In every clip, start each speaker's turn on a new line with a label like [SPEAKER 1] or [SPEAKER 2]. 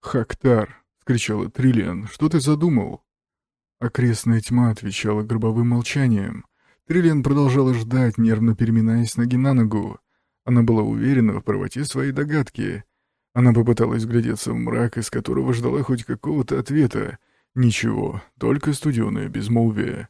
[SPEAKER 1] «Хактар!» — скричала Триллиан. «Что ты задумал?» Окрестная тьма отвечала гробовым молчанием. Триллиан продолжала ждать, нервно переминаясь ноги на ногу. Она была уверена в правоте своей догадки. Она попыталась глядеться в мрак, из которого ждала хоть какого-то ответа. Ничего, только студеное безмолвие.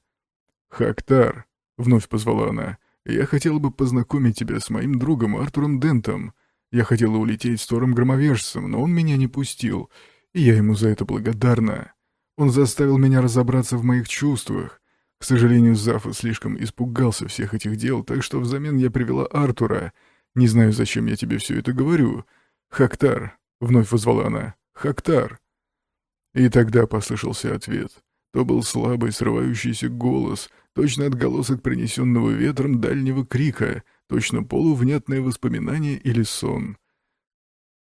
[SPEAKER 1] «Хактар!» — вновь позвала она. «Я хотела бы познакомить тебя с моим другом Артуром Дентом. Я хотела улететь с Тором Громовержцем, но он меня не пустил, и я ему за это благодарна. Он заставил меня разобраться в моих чувствах. К сожалению, Зафа слишком испугался всех этих дел, так что взамен я привела Артура. Не знаю, зачем я тебе все это говорю, «Хактар!» — вновь возвала она. «Хактар!» И тогда послышался ответ. То был слабый, срывающийся голос, точно отголосок принесенного ветром дальнего крика, точно полувнятное воспоминание или сон.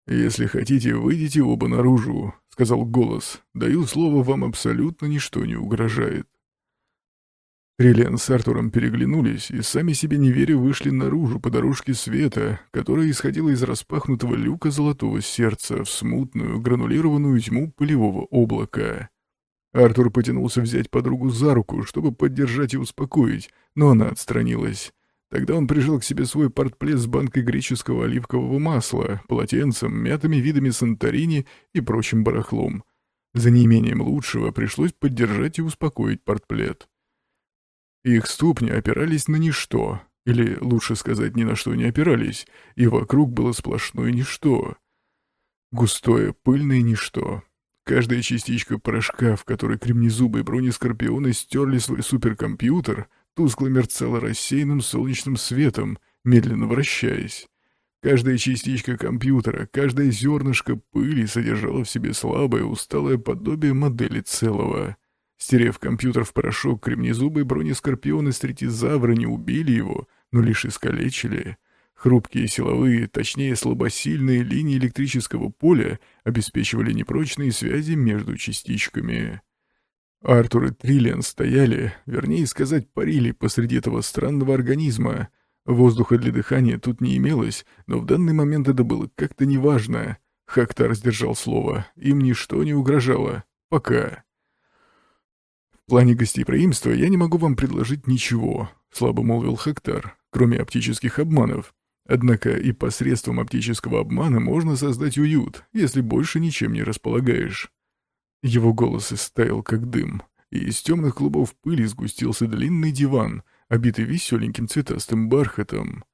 [SPEAKER 1] «Если хотите, выйдите оба наружу», — сказал голос. «Даю слово, вам абсолютно ничто не угрожает». Триллиан с Артуром переглянулись и сами себе не веря вышли наружу по дорожке света, которая исходила из распахнутого люка золотого сердца в смутную, гранулированную тьму пылевого облака. Артур потянулся взять подругу за руку, чтобы поддержать и успокоить, но она отстранилась. Тогда он прижал к себе свой портплет с банкой греческого оливкового масла, полотенцем, мятыми видами Санторини и прочим барахлом. За неимением лучшего пришлось поддержать и успокоить портплет. Их ступни опирались на ничто, или, лучше сказать, ни на что не опирались, и вокруг было сплошное ничто. Густое, пыльное ничто. Каждая частичка порошка, в которой кремнезубые бронескорпионы стерли свой суперкомпьютер, тускло мерцала рассеянным солнечным светом, медленно вращаясь. Каждая частичка компьютера, каждое зернышко пыли содержало в себе слабое, усталое подобие модели целого — Стерев компьютер в порошок, кремнезубые бронескорпионы стретизавра не убили его, но лишь искалечили. Хрупкие силовые, точнее слабосильные линии электрического поля обеспечивали непрочные связи между частичками. Артур и Триллиан стояли, вернее сказать, парили посреди этого странного организма. Воздуха для дыхания тут не имелось, но в данный момент это было как-то неважно. Хактар сдержал слово, им ничто не угрожало. Пока. «В плане гостеприимства я не могу вам предложить ничего», — слабо молвил Хактар, «кроме оптических обманов. Однако и посредством оптического обмана можно создать уют, если больше ничем не располагаешь». Его голос истаял, как дым, и из темных клубов пыли сгустился длинный диван, обитый веселеньким цветастым бархатом.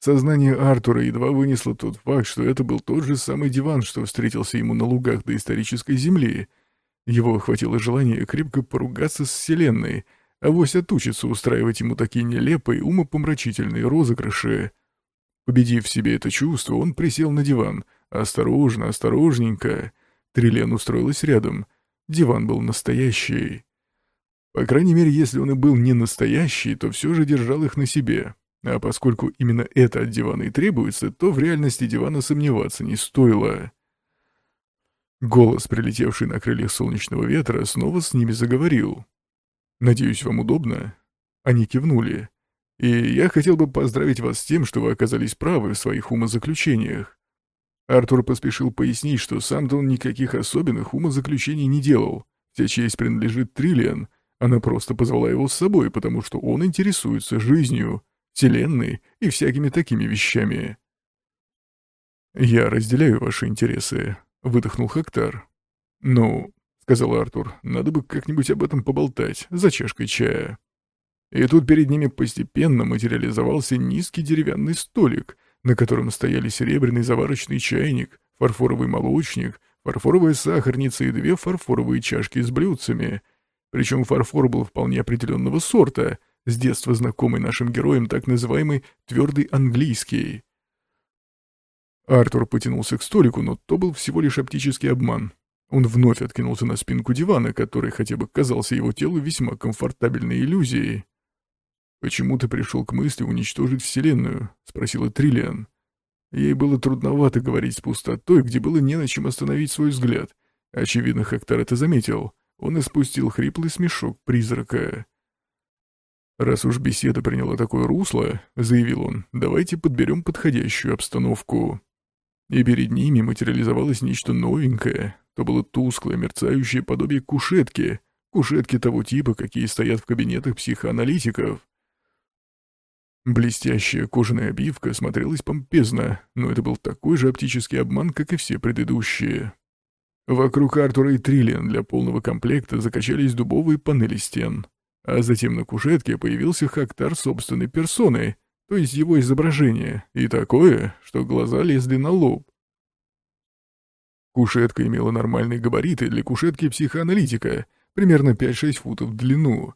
[SPEAKER 1] Сознание Артура едва вынесло тот факт, что это был тот же самый диван, что встретился ему на лугах доисторической земли — его охватило желание крепко поругаться с Вселенной, а вось отучиться устраивать ему такие нелепые, умопомрачительные розыгрыши. Победив в себе это чувство, он присел на диван. Осторожно, осторожненько. Триллиан устроилась рядом. Диван был настоящий. По крайней мере, если он и был не настоящий, то все же держал их на себе. А поскольку именно это от дивана и требуется, то в реальности дивана сомневаться не стоило. Голос, прилетевший на крыльях солнечного ветра, снова с ними заговорил. «Надеюсь, вам удобно?» Они кивнули. «И я хотел бы поздравить вас с тем, что вы оказались правы в своих умозаключениях». Артур поспешил пояснить, что сам-то он никаких особенных умозаключений не делал. Вся честь принадлежит Триллиан. Она просто позвала его с собой, потому что он интересуется жизнью, вселенной и всякими такими вещами. «Я разделяю ваши интересы», выдохнул Хактар. «Ну», — сказал Артур, — «надо бы как-нибудь об этом поболтать, за чашкой чая». И тут перед ними постепенно материализовался низкий деревянный столик, на котором стояли серебряный заварочный чайник, фарфоровый молочник, фарфоровая сахарница и две фарфоровые чашки с блюдцами. Причем фарфор был вполне определенного сорта, с детства знакомый нашим героям так называемый «твердый английский». Артур потянулся к столику, но то был всего лишь оптический обман. Он вновь откинулся на спинку дивана, который хотя бы казался его телу весьма комфортабельной иллюзией. «Почему ты пришел к мысли уничтожить Вселенную?» — спросила Триллиан. Ей было трудновато говорить с пустотой, где было не на чем остановить свой взгляд. Очевидно, Хактар это заметил. Он испустил хриплый смешок призрака. «Раз уж беседа приняла такое русло», — заявил он, — «давайте подберем подходящую обстановку». и перед ними материализовалось нечто новенькое. То было тусклое, мерцающее подобие кушетки, кушетки того типа, какие стоят в кабинетах психоаналитиков. Блестящая кожаная обивка смотрелась помпезно, но это был такой же оптический обман, как и все предыдущие. Вокруг Артура и Триллиан для полного комплекта закачались дубовые панели стен, а затем на кушетке появился Хактар собственной персоной, то есть его изображение, и такое, что глаза лезли на лоб. Кушетка имела нормальные габариты для кушетки психоаналитика, примерно 5-6 футов в длину.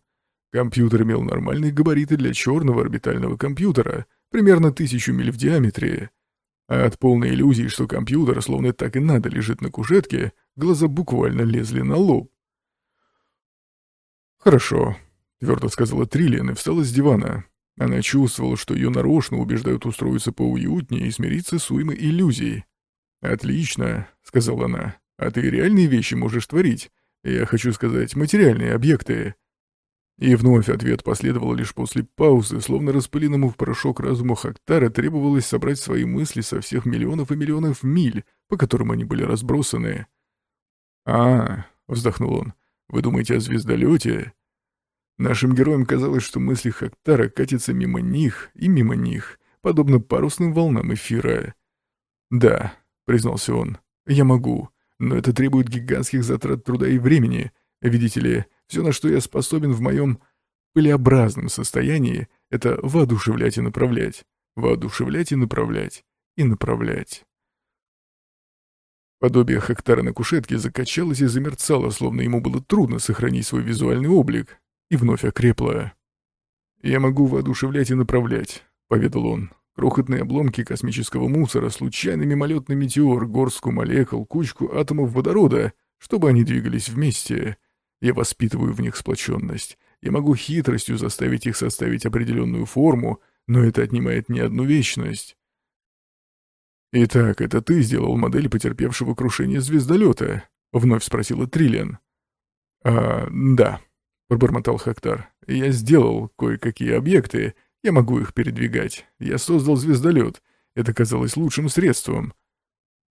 [SPEAKER 1] Компьютер имел нормальные габариты для черного орбитального компьютера, примерно тысячу миль в диаметре. А от полной иллюзии, что компьютер, словно так и надо, лежит на кушетке, глаза буквально лезли на лоб. «Хорошо», — твердо сказала Триллиан и встала с дивана. Она чувствовала, что ее нарочно убеждают устроиться поуютнее и смириться с уймой иллюзий. «Отлично», — сказала она. «А ты реальные вещи можешь творить. Я хочу сказать, материальные объекты». И вновь ответ последовал лишь после паузы, словно распыленному в порошок разуму Хактара требовалось собрать свои мысли со всех миллионов и миллионов миль, по которым они были разбросаны. «А, — вздохнул он, — вы думаете о звездолете?» Нашим героям казалось, что мысли Хактара катятся мимо них и мимо них, подобно парусным волнам эфира. «Да», — признался он, — «я могу, но это требует гигантских затрат труда и времени. Видите ли, все, на что я способен в моем пылеобразном состоянии, это воодушевлять и направлять, воодушевлять и направлять, и направлять». Подобие Хактара на кушетке закачалось и замерцало, словно ему было трудно сохранить свой визуальный облик, и вновь окрепла. «Я могу воодушевлять и направлять», — поведал он. «Крохотные обломки космического мусора, случайный мимолетный метеор, горстку молекул, кучку атомов водорода, чтобы они двигались вместе. Я воспитываю в них сплоченность. Я могу хитростью заставить их составить определенную форму, но это отнимает не одну вечность». «Итак, это ты сделал модель потерпевшего крушение звездолета?» — вновь спросила Триллиан. «А, да», — пробормотал Хактар. «Я сделал кое-какие объекты. Я могу их передвигать. Я создал звездолет. Это казалось лучшим средством».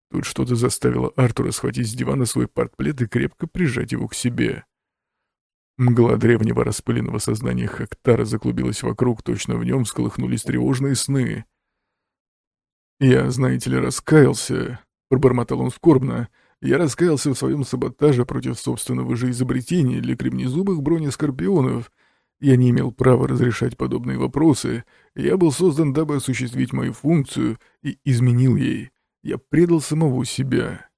[SPEAKER 1] Тут что-то заставило Артура схватить с дивана свой портплет и крепко прижать его к себе. Мгла древнего распыленного сознания Хактара заклубилась вокруг, точно в нем всколыхнулись тревожные сны. «Я, знаете ли, раскаялся», — пробормотал он скорбно, — я раскаялся в своем саботаже против собственного же изобретения для кремнезубых бронескорпионов. Я не имел права разрешать подобные вопросы. Я был создан, дабы осуществить мою функцию, и изменил ей. Я предал самого себя.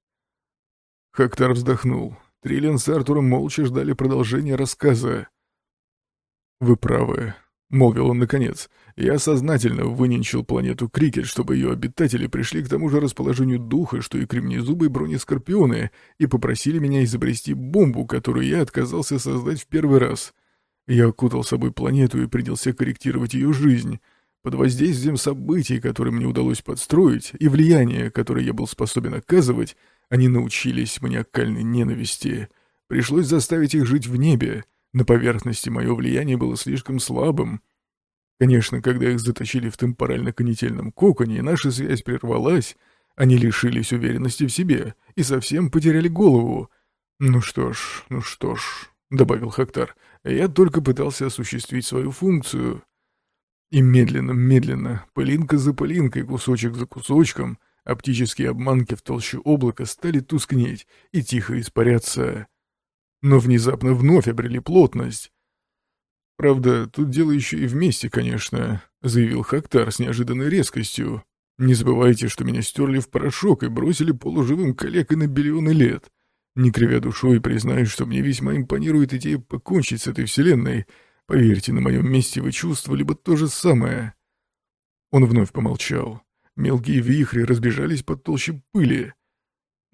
[SPEAKER 1] Хактар вздохнул. Триллиан с Артуром молча ждали продолжения рассказа. «Вы правы», — молвил он наконец. «Я сознательно выненчил планету Крикет, чтобы ее обитатели пришли к тому же расположению духа, что и кремнезубые бронескорпионы, и попросили меня изобрести бомбу, которую я отказался создать в первый раз. Я окутал собой планету и принялся корректировать ее жизнь. Под воздействием событий, которые мне удалось подстроить, и влияния, которое я был способен оказывать, они научились маниакальной ненависти. Пришлось заставить их жить в небе». На поверхности мое влияние было слишком слабым. Конечно, когда их затащили в темпорально-конетельном коконе, и наша связь прервалась, они лишились уверенности в себе и совсем потеряли голову. «Ну что ж, ну что ж», — добавил Хактар, — «я только пытался осуществить свою функцию». И медленно-медленно, пылинка за пылинкой, кусочек за кусочком, оптические обманки в толще облака стали тускнеть и тихо испаряться но внезапно вновь обрели плотность. «Правда, тут дело еще и вместе, конечно», — заявил Хактар с неожиданной резкостью. «Не забывайте, что меня стерли в порошок и бросили полуживым калекой на биллионы лет. Не кривя душой, признаюсь, что мне весьма импонирует идея покончить с этой вселенной. Поверьте, на моем месте вы чувствовали бы то же самое». Он вновь помолчал. Мелкие вихри разбежались под толще пыли.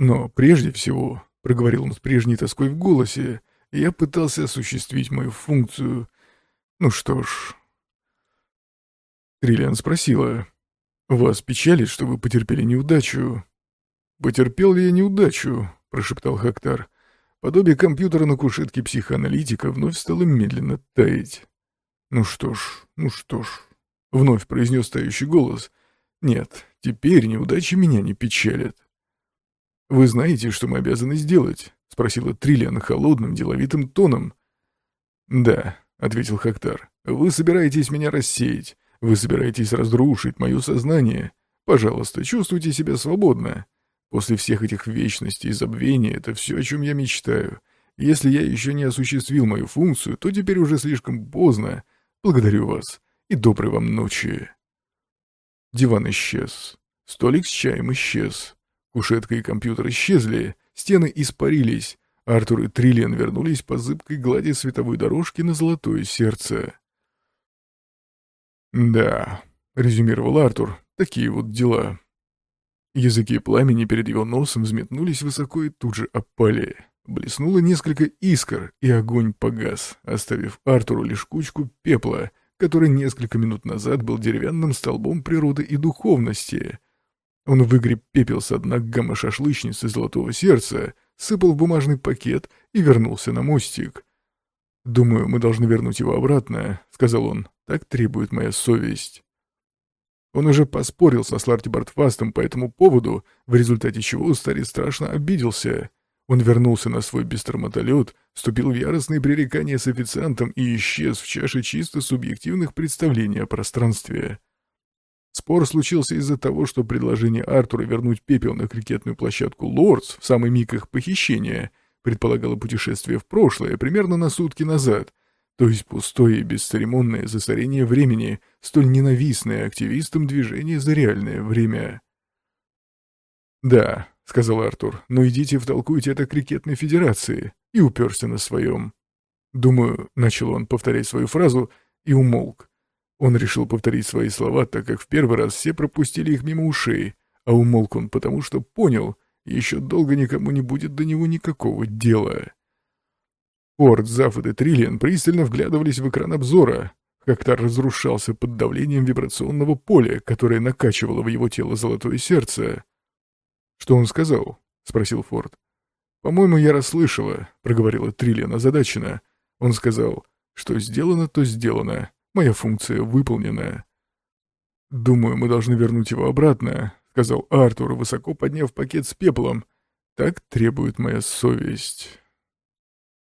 [SPEAKER 1] Но прежде всего проговорил он с прежней тоской в голосе. Я пытался осуществить мою функцию. Ну что ж... Триллиан спросила. «Вас печалит, что вы потерпели неудачу?» «Потерпел ли я неудачу?» — прошептал Хактар. Подобие компьютера на кушетке психоаналитика вновь стало медленно таять. «Ну что ж, ну что ж», — вновь произнес тающий голос. Нет, теперь неудачи меня не печалят. «Вы знаете, что мы обязаны сделать?» — спросила Триллиан холодным, деловитым тоном. «Да», — ответил Хактар, — «вы собираетесь меня рассеять. Вы собираетесь разрушить мое сознание. Пожалуйста, чувствуйте себя свободно. После всех этих вечностей и забвения это все, о чем я мечтаю. Если я еще не осуществил мою функцию, то теперь уже слишком поздно. Благодарю вас и доброй вам ночи. Диван исчез. Столик с чаем исчез. Кушетка и компьютер исчезли. Стены испарились. Артур и Триллиан вернулись по зыбкой глади световой дорожки на золотое сердце. «Да», — резюмировал Артур, — «такие вот дела». Языки пламени перед его носом взметнулись высоко и тут же опали. Блеснуло несколько искр, и огонь погас, оставив Артуру лишь кучку пепла, который несколько минут назад был деревянным столбом природы и духовности. Он выгреб пепел со дна гамма-шашлычницы Золотого Сердца, сыпал в бумажный пакет и вернулся на мостик. «Думаю, мы должны вернуть его обратно», — сказал он. «Так требует моя совесть». Он уже поспорил со Сларти Бартфастом по этому поводу, в результате чего старец страшно обиделся. Он вернулся на свой бестромотолет, вступил в яростные пререкания с официантом и исчез в чаше чисто субъективных представлений о пространстве. Спор случился из-за того, что предложение Артура вернуть пепел на крикетную площадку Лордс в самый миг их похищения предполагало путешествие в прошлое примерно на сутки назад — то есть пустое и бесцеремонное засорение времени, столь ненавистное активистам движения за реальное время. «Да», — сказал Артур, — «но идите втолкуйте это крикетной федерации», и уперся на своем. Думаю, начал он повторять свою фразу и умолк. Он решил повторить свои слова, так как в первый раз все пропустили их мимо ушей, а умолк он потому, что понял, еще долго никому не будет до него никакого дела. Форд, Зафот и Триллиан пристально вглядывались в экран обзора. Как-то разрушался под давлением вибрационного поля, которое накачивало в его тело золотое сердце. «Что он сказал?» — спросил Форд. «По-моему, я расслышала», — проговорила Триллиан озадаченно. Он сказал, «Что сделано, то сделано. Моя функция выполнена». «Думаю, мы должны вернуть его обратно», — сказал Артур, высоко подняв пакет с пеплом. «Так требует моя совесть».